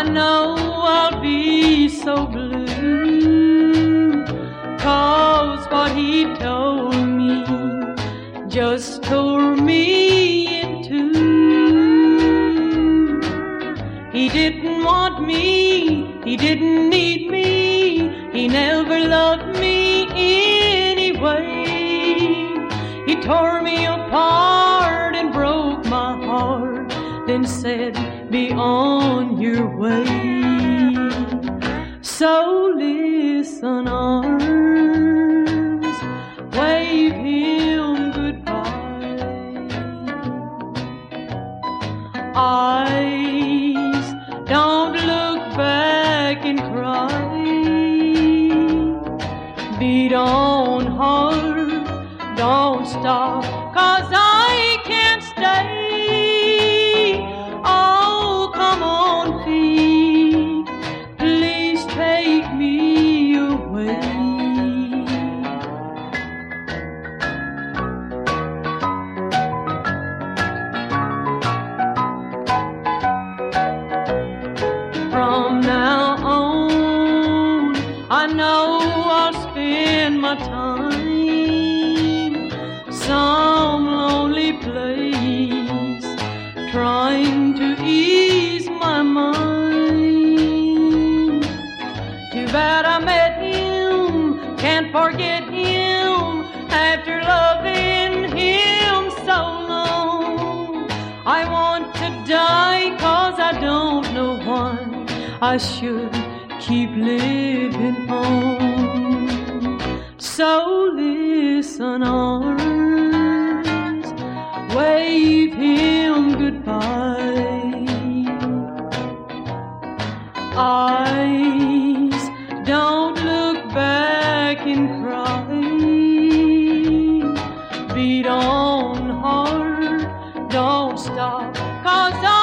I know I'll be so blue. Cause what he told me just tore me in two. He didn't want me, he didn't need me, he never loved me anyway. He tore me apart then said, Be on your way. So listen, arms, wave him goodbye. Eyes, don't look back and cry. Beat on hard, don't stop, cause I can't stay. I know I'll spend my time some lonely place, trying to ease my mind. Too bad I met him, can't forget him after loving him so long. I want to die cause I don't know why I should keep living on. So listen, arms, wave him goodbye. Eyes, don't look back and cry. Beat on hard, don't stop, cause I